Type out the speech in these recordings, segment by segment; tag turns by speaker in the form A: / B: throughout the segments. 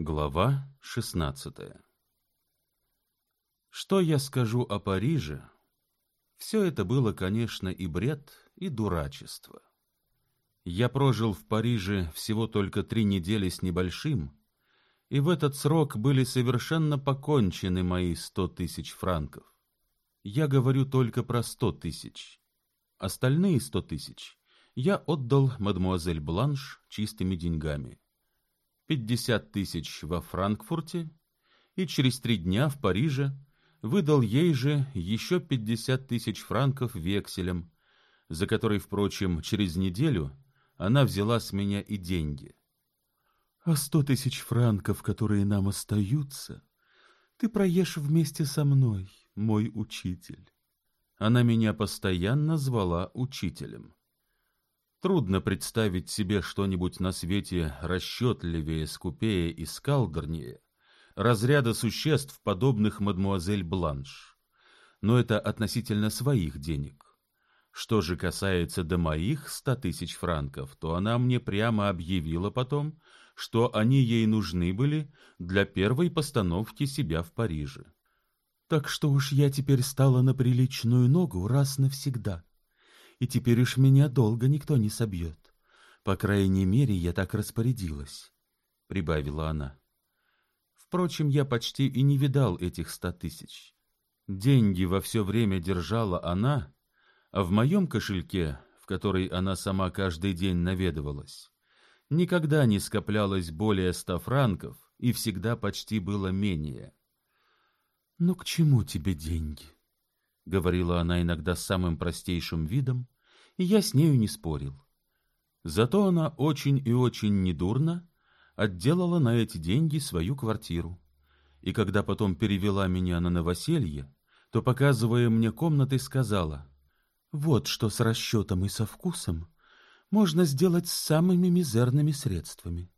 A: Глава шестнадцатая Что я скажу о Париже? Все это было, конечно, и бред, и дурачество. Я прожил в Париже всего только три недели с небольшим, и в этот срок были совершенно покончены мои сто тысяч франков. Я говорю только про сто тысяч. Остальные сто тысяч я отдал мадемуазель Бланш чистыми деньгами. Пятьдесят тысяч во Франкфурте и через три дня в Париже выдал ей же еще пятьдесят тысяч франков векселем, за который, впрочем, через неделю она взяла с меня и деньги.
B: А сто тысяч франков, которые нам остаются, ты проешь вместе со мной, мой учитель.
A: Она меня постоянно звала учителем. Трудно представить себе что-нибудь на свете расчетливее, скупее и скалдернее разряда существ, подобных мадмуазель Бланш. Но это относительно своих денег. Что же касается до моих ста тысяч франков, то она мне прямо объявила потом, что они ей нужны были для первой постановки себя в Париже.
B: Так что уж я теперь стала на приличную ногу раз навсегда. И теперь уж меня долго никто не собьет. По крайней мере, я так распорядилась, — прибавила она.
A: Впрочем, я почти и не видал этих ста тысяч. Деньги во все время держала она, а в моем кошельке, в который она сама каждый день наведывалась, никогда не скоплялось более ста франков и всегда почти было менее.
B: «Ну к чему тебе деньги?»
A: — говорила она иногда самым простейшим видом, и я с нею не спорил. Зато она очень и очень недурно отделала на эти деньги свою квартиру. И когда потом перевела меня на новоселье, то, показывая мне комнаты, сказала, «Вот что с расчетом и со вкусом можно сделать с самыми мизерными средствами.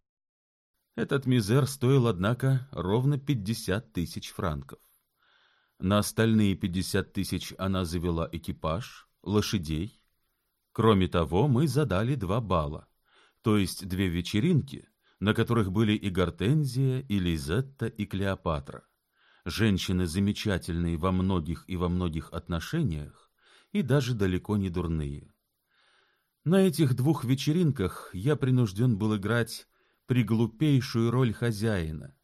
A: Этот мизер стоил, однако, ровно пятьдесят тысяч франков. На остальные пятьдесят тысяч она завела экипаж, лошадей. Кроме того, мы задали два бала, то есть две вечеринки, на которых были и Гортензия, и Лизетта, и Клеопатра. Женщины замечательные во многих и во многих отношениях, и даже далеко не дурные. На этих двух вечеринках я принужден был играть приглупейшую роль хозяина.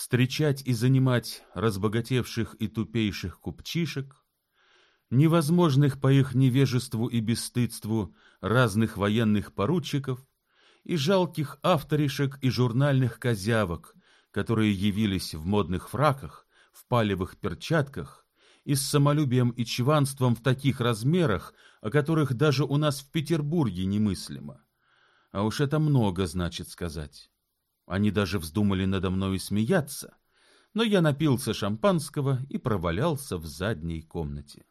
A: Встречать и занимать разбогатевших и тупейших купчишек, невозможных по их невежеству и бесстыдству разных военных поручиков и жалких авторишек и журнальных козявок, которые явились в модных фраках, в палевых перчатках и с самолюбием и чванством в таких размерах, о которых даже у нас в Петербурге немыслимо. А уж это много значит сказать. Они даже вздумали надо мною смеяться, но я напился шампанского и провалялся в задней комнате.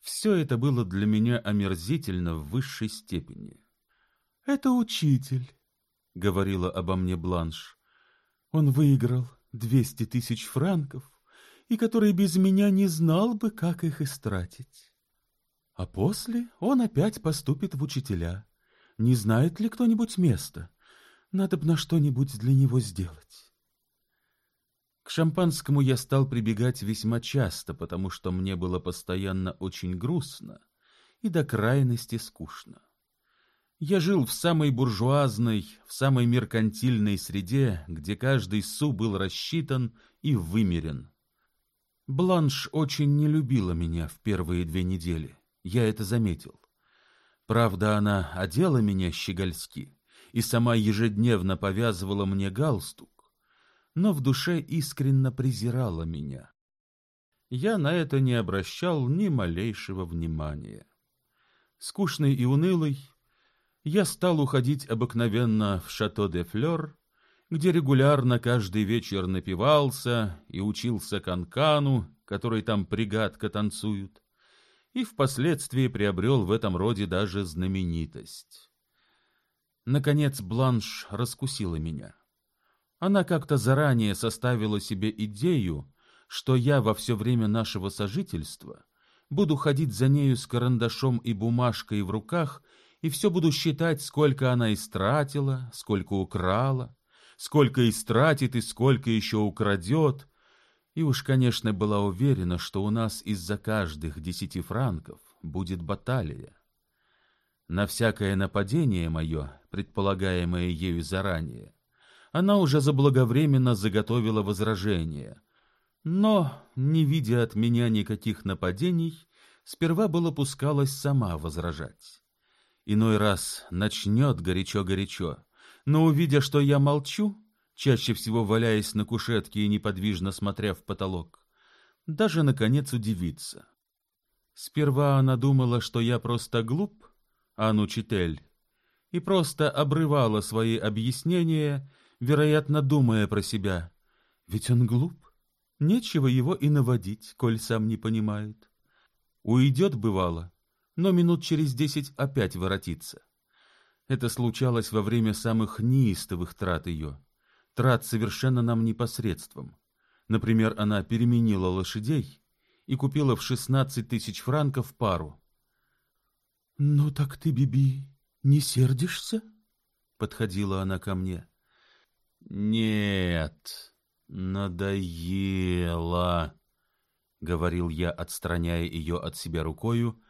A: Все это было для меня омерзительно в высшей степени.
B: — Это учитель, — говорила обо мне Бланш. — Он выиграл двести тысяч франков и который без меня не знал бы, как их истратить. А после он опять поступит в учителя. Не знает ли кто-нибудь места? Надо бы на что-нибудь для него сделать.
A: К шампанскому я стал прибегать весьма часто, потому что мне было постоянно очень грустно и до крайности скучно. Я жил в самой буржуазной, в самой меркантильной среде, где каждый су был рассчитан и вымерен. Бланш очень не любила меня в первые две недели, я это заметил. Правда, она одела меня щегольски и сама ежедневно повязывала мне галстук, но в душе искренно презирала меня. Я на это не обращал ни малейшего внимания. Скучный и унылый, я стал уходить обыкновенно в Шато-де-Флёр где регулярно каждый вечер напивался и учился канкану, который там пригадка танцуют, и впоследствии приобрел в этом роде даже знаменитость. Наконец Бланш раскусила меня. Она как-то заранее составила себе идею, что я во все время нашего сожительства буду ходить за нею с карандашом и бумажкой в руках и все буду считать, сколько она истратила, сколько украла, сколько истратит и сколько еще украдет. И уж, конечно, была уверена, что у нас из-за каждых десяти франков будет баталия. На всякое нападение мое, предполагаемое ею заранее, она уже заблаговременно заготовила возражение. Но, не видя от меня никаких нападений, сперва было пускалась сама возражать. Иной раз начнет горячо-горячо, но, увидя, что я молчу, чаще всего валяясь на кушетке и неподвижно смотря в потолок, даже, наконец, удивится. Сперва она думала, что я просто глуп, Анучитель, и просто обрывала свои объяснения, вероятно, думая про себя. Ведь он глуп, нечего его и наводить, коль сам не понимает. Уйдет, бывало, но минут через десять опять воротится. Это случалось во время самых неистовых трат ее, трат совершенно нам непосредством. Например, она переменила лошадей и купила в шестнадцать тысяч франков пару.
B: — Ну так ты, Биби, не сердишься? — подходила она ко мне.
A: — Нет, надоело, — говорил я, отстраняя ее от себя рукою,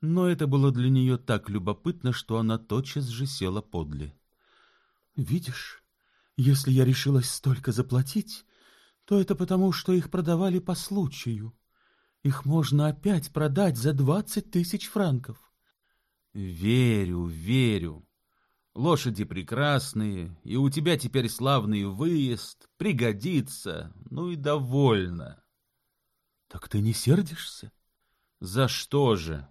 A: но это было для нее так любопытно, что она тотчас же села подле.
B: — Видишь, если я решилась столько заплатить, то это потому, что их продавали по случаю. Их можно опять продать за двадцать тысяч франков.
A: — Верю, верю. Лошади прекрасные, и у тебя теперь славный выезд, пригодится, ну и довольно.
B: — Так ты не сердишься?
A: — За что же?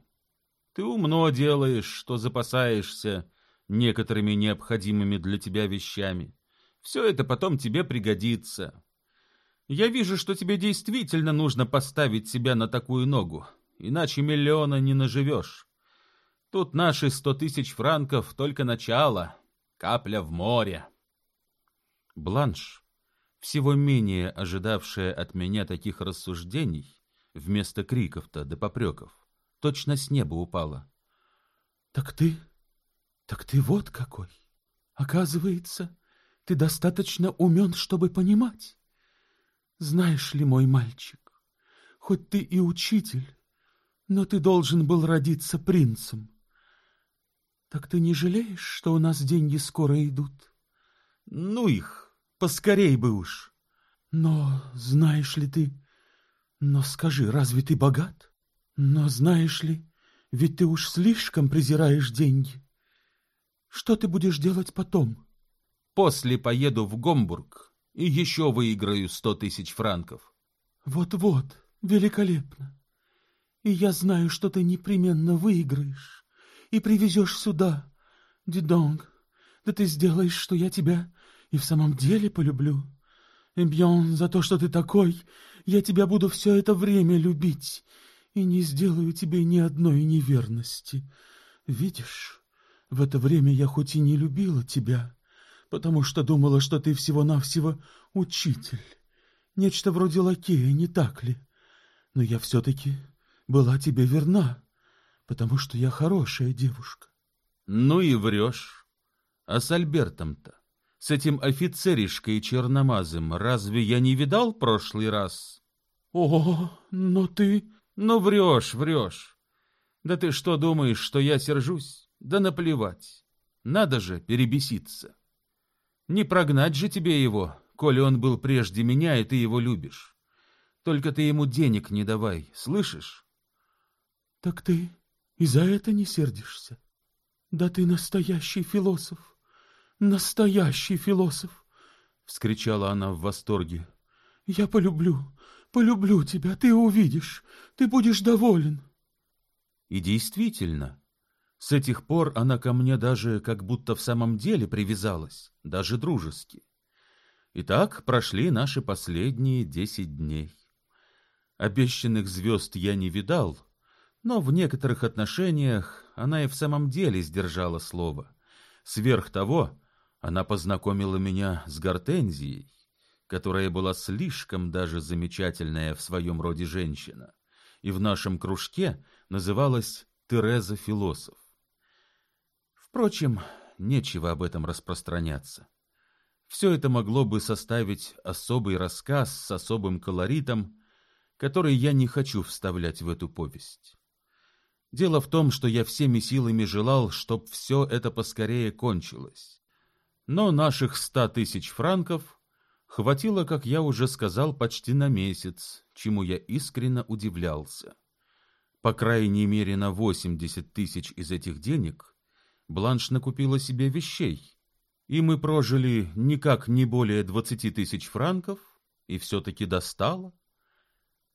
A: Ты умно делаешь, что запасаешься некоторыми необходимыми для тебя вещами. Все это потом тебе пригодится. Я вижу, что тебе действительно нужно поставить себя на такую ногу, иначе миллиона не наживешь. Тут наши сто тысяч франков только начало, капля в море. Бланш, всего менее ожидавшая от меня таких рассуждений, вместо криков-то да попреков, точно с неба упала.
B: — Так ты... так ты вот какой! Оказывается, ты достаточно умен, чтобы понимать. Знаешь ли, мой мальчик, хоть ты и учитель, но ты должен был родиться принцем. Так ты не жалеешь, что у нас деньги скоро идут?
A: Ну их, поскорей бы уж.
B: Но знаешь ли ты... Но скажи, разве ты богат? Но знаешь ли, ведь ты уж слишком презираешь деньги. Что ты будешь делать потом?
A: После поеду в Гомбург и еще выиграю сто тысяч франков.
B: Вот-вот, великолепно. И я знаю, что ты непременно выиграешь и привезешь сюда. Дидонг, да ты сделаешь, что я тебя и в самом деле полюблю. Эмбьон, за то, что ты такой, я тебя буду все это время любить и не сделаю тебе ни одной неверности. Видишь, в это время я хоть и не любила тебя, потому что думала, что ты всего-навсего учитель, нечто вроде лакея, не так ли? Но я все-таки была тебе верна, потому что я хорошая девушка.
A: Ну и врешь. А с Альбертом-то, с этим офицеришкой черномазым, разве я не видал прошлый раз?
B: О, но ты...
A: Ну, врешь, врешь. Да ты что думаешь, что я сержусь? Да наплевать. Надо же перебеситься. Не прогнать же тебе его, коли он был прежде меня, и ты его любишь. Только ты ему денег не давай, слышишь?
B: Так ты и за это не сердишься? Да ты настоящий философ, настоящий философ! — вскричала она в восторге. — Я полюблю, Полюблю тебя, ты увидишь, ты будешь доволен.
A: И действительно, с этих пор она ко мне даже как будто в самом деле привязалась, даже дружески. И так прошли наши последние десять дней. Обещанных звезд я не видал, но в некоторых отношениях она и в самом деле сдержала слово. Сверх того, она познакомила меня с Гортензией, которая была слишком даже замечательная в своем роде женщина, и в нашем кружке называлась Тереза Философ. Впрочем, нечего об этом распространяться. Все это могло бы составить особый рассказ с особым колоритом, который я не хочу вставлять в эту повесть. Дело в том, что я всеми силами желал, чтоб все это поскорее кончилось. Но наших ста тысяч франков хватило, как я уже сказал, почти на месяц, чему я искренне удивлялся. По крайней мере, на восемьдесят тысяч из этих денег Бланш накупила себе вещей, и мы прожили никак не более двадцати тысяч франков, и все-таки достало.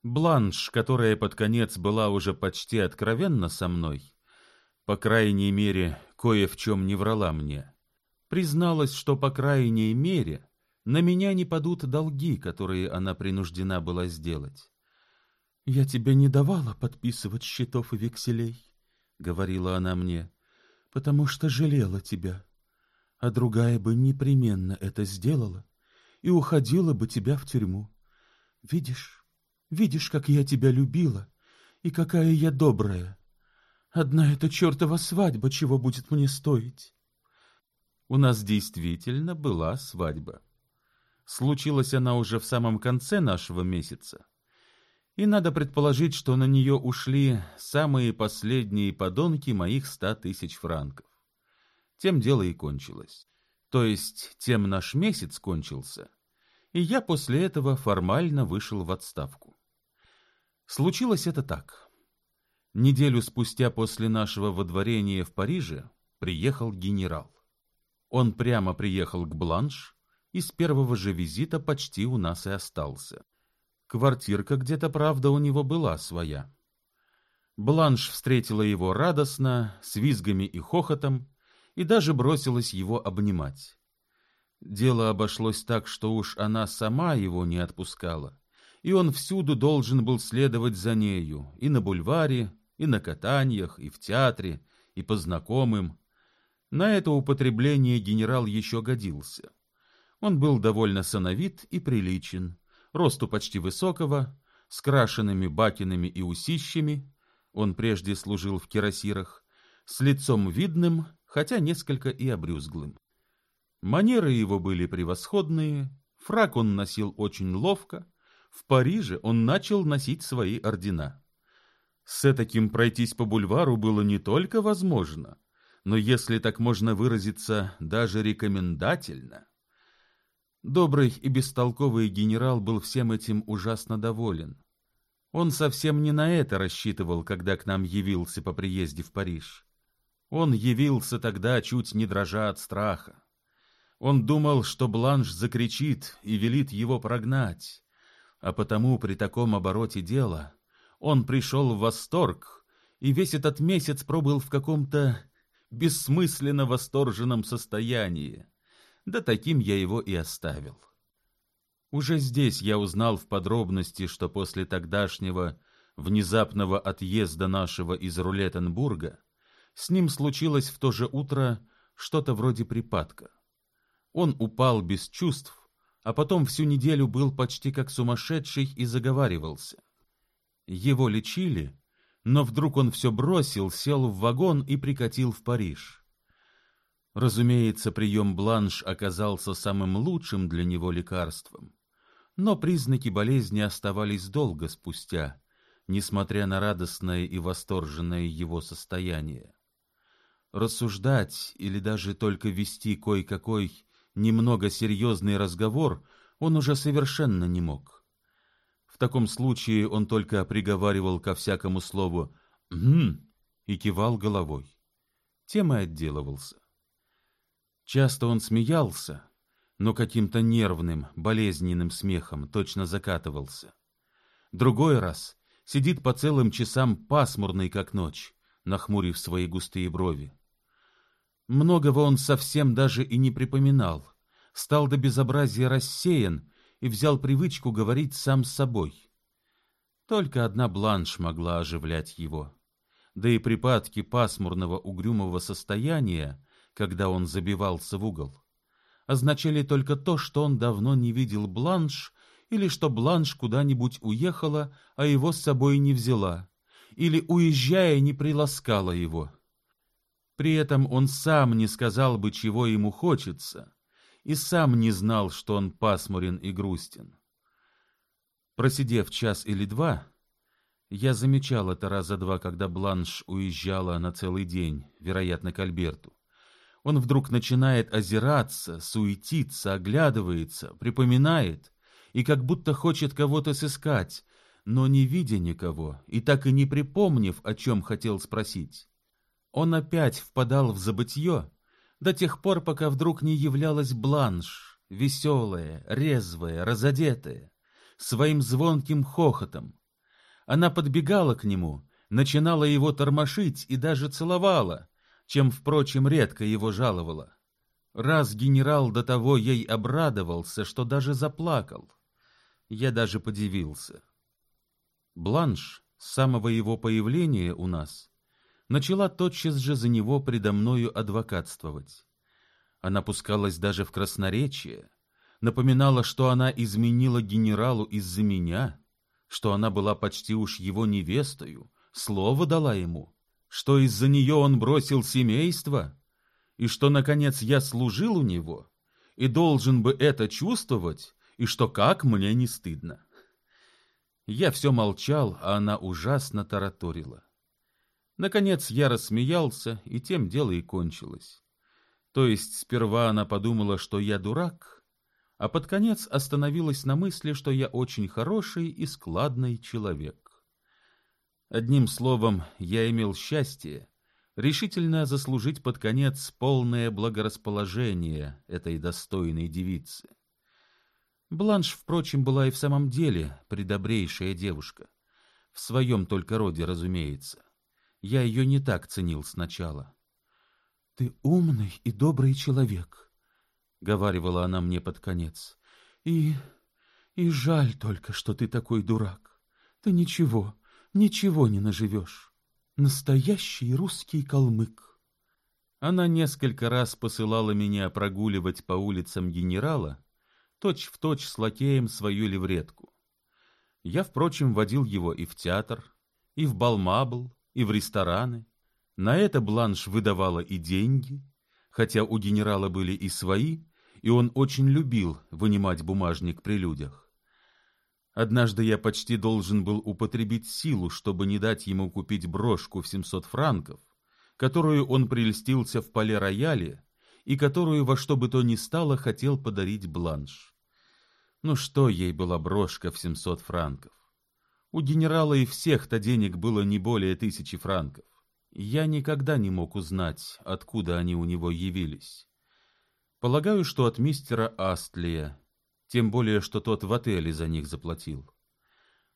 A: Бланш, которая под конец была уже почти откровенна со мной, по крайней мере, кое в чем не врала мне, призналась, что по крайней мере на меня не падут долги, которые она принуждена была сделать. «Я тебе не давала подписывать счетов и векселей», — говорила она мне, — «потому что жалела тебя, а другая бы непременно это сделала и уходила бы тебя в тюрьму. Видишь, Видишь, как я тебя любила, и какая я добрая. Одна эта чертова свадьба чего будет мне стоить? У нас действительно была свадьба. Случилась она уже в самом конце нашего месяца. И надо предположить, что на нее ушли самые последние подонки моих ста тысяч франков. Тем дело и кончилось. То есть, тем наш месяц кончился, и я после этого формально вышел в отставку. Случилось это так. Неделю спустя после нашего водворения в Париже приехал генерал. Он прямо приехал к Бланш и с первого же визита почти у нас и остался. Квартирка где-то, правда, у него была своя. Бланш встретила его радостно, с визгами и хохотом, и даже бросилась его обнимать. Дело обошлось так, что уж она сама его не отпускала и он всюду должен был следовать за нею, и на бульваре, и на катаниях, и в театре, и по знакомым. На это употребление генерал еще годился. Он был довольно сановит и приличен, росту почти высокого, с крашенными бакинами и усищами, он прежде служил в кирасирах, с лицом видным, хотя несколько и обрюзглым. Манеры его были превосходные, фрак он носил очень ловко, в Париже он начал носить свои ордена. С таким пройтись по бульвару было не только возможно, но, если так можно выразиться, даже рекомендательно. Добрый и бестолковый генерал был всем этим ужасно доволен. Он совсем не на это рассчитывал, когда к нам явился по приезде в Париж. Он явился тогда, чуть не дрожа от страха. Он думал, что Бланш закричит и велит его прогнать а потому при таком обороте дела он пришел в восторг и весь этот месяц пробыл в каком-то бессмысленно восторженном состоянии. Да таким я его и оставил. Уже здесь я узнал в подробности, что после тогдашнего внезапного отъезда нашего из Рулеттенбурга с ним случилось в то же утро что-то вроде припадка. Он упал без чувств а потом всю неделю был почти как сумасшедший и заговаривался. Его лечили, но вдруг он все бросил, сел в вагон и прикатил в Париж. Разумеется, прием бланш оказался самым лучшим для него лекарством, но признаки болезни оставались долго спустя, несмотря на радостное и восторженное его состояние. Рассуждать или даже только вести кой-какой немного серьезный разговор он уже совершенно не мог. В таком случае он только приговаривал ко всякому слову «гм» и кивал головой. Тем отделывался. Часто он смеялся, но каким-то нервным, болезненным смехом точно закатывался. Другой раз сидит по целым часам пасмурный, как ночь, нахмурив свои густые брови. Многого он совсем даже и не припоминал, стал до безобразия рассеян и взял привычку говорить сам с собой. Только одна бланш могла оживлять его. Да и припадки пасмурного угрюмого состояния, когда он забивался в угол, означали только то, что он давно не видел бланш или что бланш куда-нибудь уехала, а его с собой не взяла, или, уезжая, не приласкала его. При этом он сам не сказал бы, чего ему хочется, и сам не знал, что он пасмурен и грустен. Просидев час или два, я замечал это раза два, когда Бланш уезжала на целый день, вероятно, к Альберту. Он вдруг начинает озираться, суетиться, оглядывается, припоминает и как будто хочет кого-то сыскать, но не видя никого и так и не припомнив, о чем хотел спросить. Он опять впадал в забытье до тех пор, пока вдруг не являлась Бланш, веселая, резвая, разодетая, своим звонким хохотом, она подбегала к нему, начинала его тормошить и даже целовала, чем, впрочем, редко его жаловала. Раз генерал до того ей обрадовался, что даже заплакал. Я даже подивился. Бланш, с самого его появления у нас, начала тотчас же за него предо мною адвокатствовать. Она пускалась даже в красноречие, напоминала, что она изменила генералу из-за меня — что она была почти уж его невестою, слово дала ему, что из-за нее он бросил семейство, и что, наконец, я служил у него, и должен бы это чувствовать, и что как мне не стыдно. Я все молчал, а она ужасно тараторила. Наконец я рассмеялся, и тем дело и кончилось. То есть сперва она подумала, что я дурак, а под конец остановилась на мысли, что я очень хороший и складный человек. Одним словом, я имел счастье решительно заслужить под конец полное благорасположение этой достойной девицы. Бланш, впрочем, была и в самом деле предобрейшая девушка. В своем только роде, разумеется. Я ее не так ценил сначала. — Ты умный и добрый человек, говаривала она мне под конец. И и жаль только, что ты такой дурак. Ты ничего, ничего не наживешь. Настоящий русский калмык. Она несколько раз посылала меня прогуливать по улицам генерала, точь в точь с лакеем свою левретку. Я, впрочем, водил его и в театр, и в Балмабл, и в рестораны. На это Бланш выдавала и деньги, хотя у генерала были и свои, и он очень любил вынимать бумажник при людях. Однажды я почти должен был употребить силу, чтобы не дать ему купить брошку в 700 франков, которую он прельстился в поле-рояле и которую во что бы то ни стало хотел подарить Бланш. Ну что ей была брошка в 700 франков? У генерала и всех-то денег было не более тысячи франков. Я никогда не мог узнать, откуда они у него явились. Полагаю, что от мистера Астлия, тем более, что тот в отеле за них заплатил.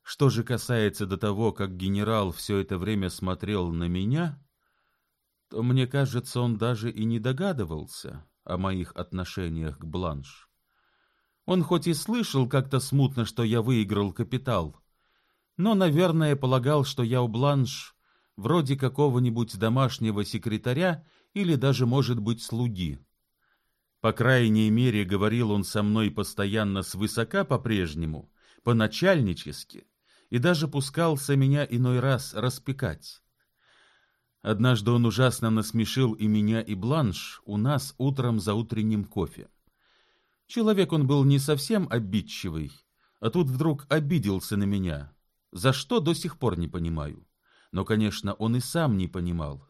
A: Что же касается до того, как генерал все это время смотрел на меня, то мне кажется, он даже и не догадывался о моих отношениях к Бланш. Он хоть и слышал как-то смутно, что я выиграл капитал, но, наверное, полагал, что я у Бланш вроде какого-нибудь домашнего секретаря или даже, может быть, слуги. По крайней мере, говорил он со мной постоянно свысока по-прежнему, по-начальнически, и даже пускался меня иной раз распекать. Однажды он ужасно насмешил и меня, и Бланш у нас утром за утренним кофе. Человек он был не совсем обидчивый, а тут вдруг обиделся на меня, за что до сих пор не понимаю. Но, конечно, он и сам не понимал.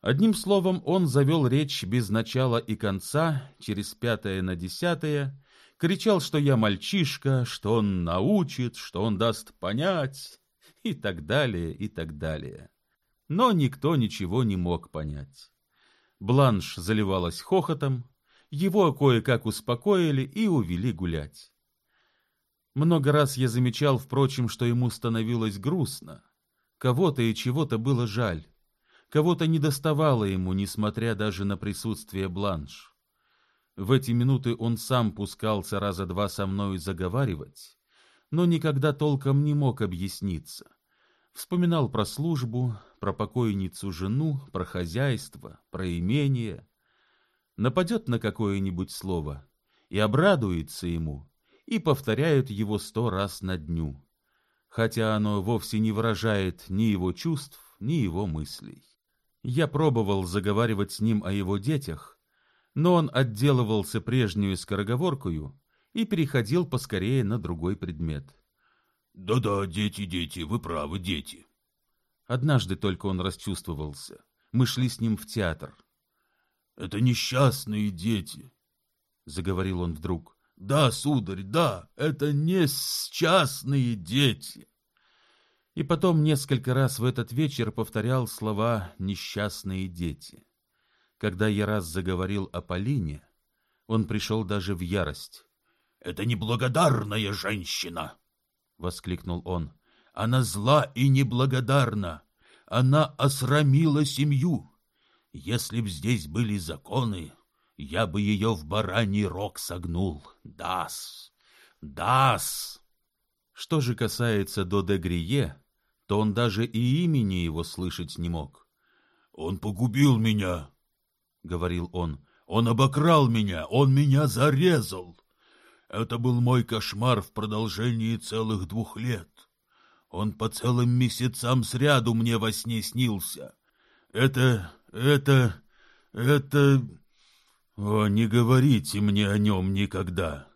A: Одним словом, он завел речь без начала и конца, через пятое на десятое, кричал, что я мальчишка, что он научит, что он даст понять, и так далее, и так далее. Но никто ничего не мог понять. Бланш заливалась хохотом, его кое-как успокоили и увели гулять. Много раз я замечал, впрочем, что ему становилось грустно. Кого-то и чего-то было жаль. Кого-то не доставало ему, несмотря даже на присутствие Бланш. В эти минуты он сам пускался раза два со мною заговаривать, но никогда толком не мог объясниться. Вспоминал про службу, про покойницу жену, про хозяйство, про имение. Нападет на какое-нибудь слово и обрадуется ему, и повторяют его сто раз на дню, хотя оно вовсе не выражает ни его чувств, ни его мыслей. Я пробовал заговаривать с ним о его детях, Но он отделывался прежнюю скороговоркою и переходил поскорее на другой предмет.
C: «Да-да, дети, дети, вы правы, дети».
A: Однажды только он расчувствовался. Мы шли с ним в театр.
C: «Это несчастные дети», — заговорил он вдруг. «Да, сударь, да, это несчастные дети».
A: И потом несколько раз в этот вечер повторял слова «несчастные дети». Когда я раз заговорил о Полине, он пришел даже в ярость.
C: «Это неблагодарная женщина!» — воскликнул он. «Она зла и неблагодарна. Она осрамила семью. Если б здесь были законы, я бы ее в бараний рог согнул. Дас! Дас!»
A: Что же касается до Дегрие, то он даже и имени его слышать не мог.
C: «Он погубил меня», — говорил он. «Он обокрал меня, он меня зарезал. Это был мой кошмар в продолжении целых двух лет. Он по целым месяцам сряду мне во сне снился. Это, это, это... О, не говорите мне о нем никогда».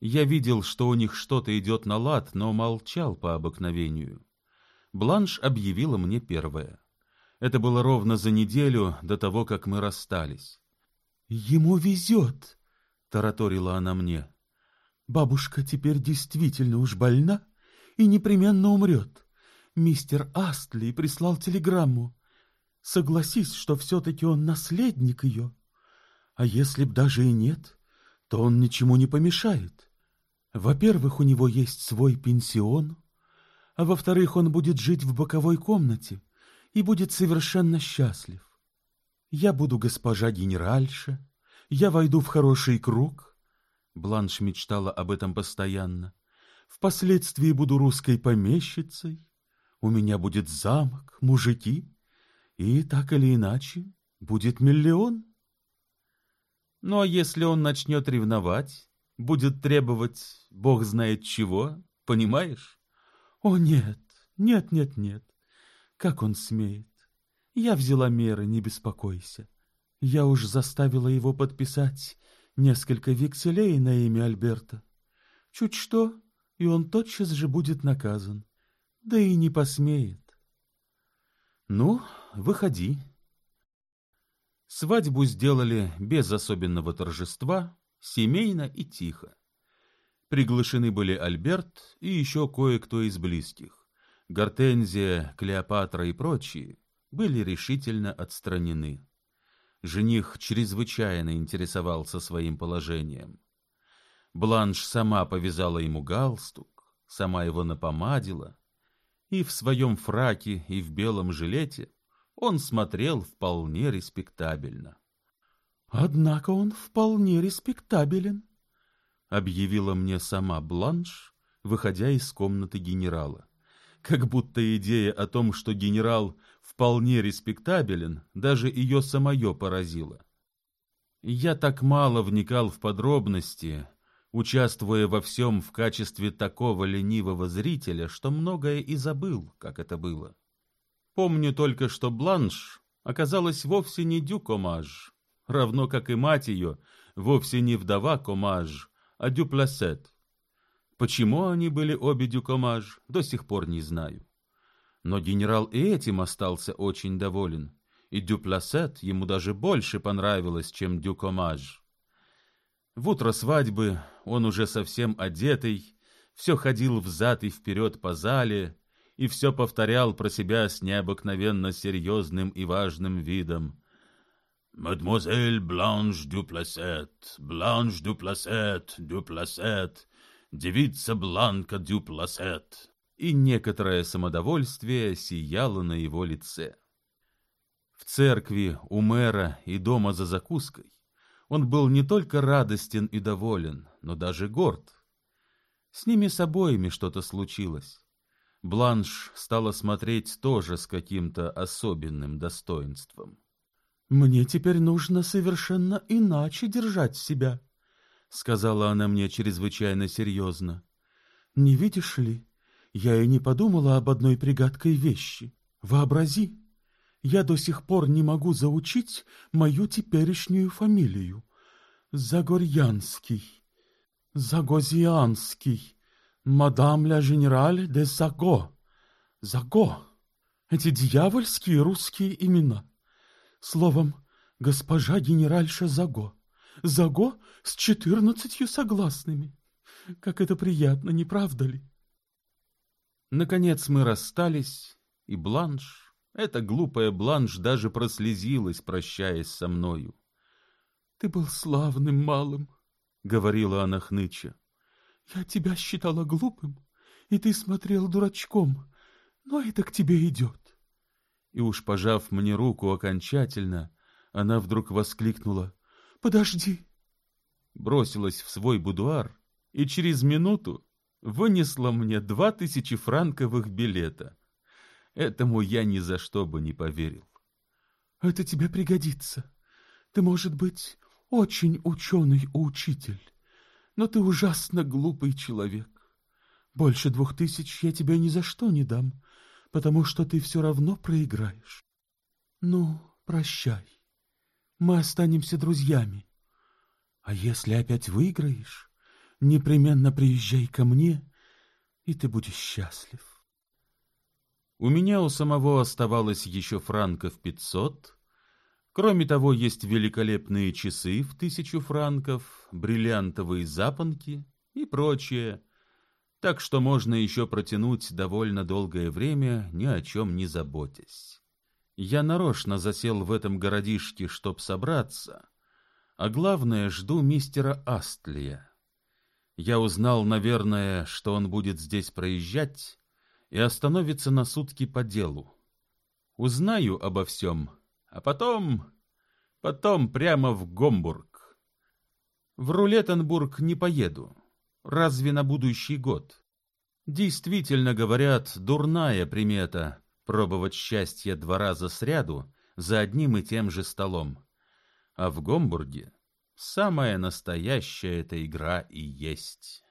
A: Я видел, что у них что-то идет на лад, но молчал по обыкновению. Бланш объявила мне первое. Это было ровно за неделю до того, как мы расстались.
B: «Ему везет», — тараторила она мне. «Бабушка теперь действительно уж больна и непременно умрет. Мистер Астли прислал телеграмму. Согласись, что все-таки он наследник ее. А если б даже и нет, то он ничему не помешает. Во-первых, у него есть свой пенсион, а во-вторых, он будет жить в боковой комнате и будет совершенно счастлив. Я буду госпожа генеральша, я войду в хороший круг. Бланш мечтала об этом постоянно. Впоследствии буду русской помещицей, у меня будет замок, мужики, и так или иначе будет миллион.
A: Ну а если он начнет ревновать будет требовать бог знает чего, понимаешь?
B: О, нет, нет, нет, нет. Как он смеет? Я взяла меры, не беспокойся. Я уж заставила его подписать несколько векселей на имя Альберта. Чуть что, и он тотчас же будет наказан. Да и не посмеет.
A: Ну, выходи. Свадьбу сделали без особенного торжества, семейно и тихо. Приглашены были Альберт и еще кое-кто из близких. Гортензия, Клеопатра и прочие были решительно отстранены. Жених чрезвычайно интересовался своим положением. Бланш сама повязала ему галстук, сама его напомадила, и в своем фраке и в белом жилете он смотрел вполне респектабельно.
B: Однако он вполне респектабелен, объявила мне сама Бланш, выходя из комнаты генерала. Как будто идея о том, что генерал вполне респектабелен, даже ее самое поразила. Я так мало вникал в подробности, участвуя во всем в качестве такого ленивого зрителя, что многое и забыл, как это было. Помню только, что Бланш оказалась вовсе не дюкомаж, равно как и мать ее, вовсе не вдова Комаж, а Дюпласет. Почему они были обе Дюкомаж, до сих пор не знаю. Но генерал и этим остался очень доволен, и Дюпласет ему даже больше понравилось, чем Дюкомаж. В утро свадьбы он уже совсем одетый, все ходил взад и вперед по зале и все повторял про себя с необыкновенно серьезным и важным видом.
C: «Мадемуазель Бланш Дюпласет, Бланш Дюпласет, Дюпласет, девица Бланка Дюпласет».
A: И некоторое самодовольствие сияло на его лице. В церкви, у мэра и дома за закуской он был не только радостен и доволен, но даже горд. С ними с обоими что-то случилось. Бланш стала смотреть тоже с каким-то особенным достоинством.
B: «Мне теперь нужно совершенно иначе держать себя», — сказала она мне чрезвычайно серьезно. «Не видишь ли, я и не подумала об одной пригадкой вещи. Вообрази, я до сих пор не могу заучить мою теперешнюю фамилию. Загорьянский, Загозианский, мадам ля генераль де Заго. Заго. Эти дьявольские русские имена. Словом, госпожа генеральша Заго. Заго с четырнадцатью согласными. Как это приятно, не правда ли?
A: Наконец мы расстались, и Бланш, эта глупая Бланш, даже прослезилась, прощаясь со мною.
B: — Ты был славным малым, — говорила она хныча. — Я тебя считала глупым, и ты смотрел дурачком, но это к тебе идет.
A: И уж пожав мне руку окончательно, она вдруг воскликнула.
B: — Подожди!
A: Бросилась в свой будуар и через минуту вынесла мне два тысячи франковых билета. Этому я ни за что бы не поверил.
B: — Это тебе пригодится. Ты, может быть, очень ученый учитель, но ты ужасно глупый человек. Больше двух тысяч я тебе ни за что не дам, потому что ты все равно проиграешь. Ну, прощай. Мы останемся друзьями. А если опять выиграешь, непременно приезжай ко мне, и ты будешь счастлив.
A: У меня у самого оставалось еще франков пятьсот. Кроме того, есть великолепные часы в тысячу франков, бриллиантовые запонки и прочее, так что можно еще протянуть довольно долгое время, ни о чем не заботясь. Я нарочно засел в этом городишке, чтоб собраться, а главное, жду мистера Астлия. Я узнал, наверное, что он будет здесь проезжать и остановится на сутки по делу. Узнаю обо всем, а потом... потом прямо в Гомбург. В Рулеттенбург не поеду, разве на будущий год. Действительно, говорят, дурная примета пробовать счастье два раза сряду за одним и тем же столом. А в Гомбурге Самая настоящая эта игра и есть.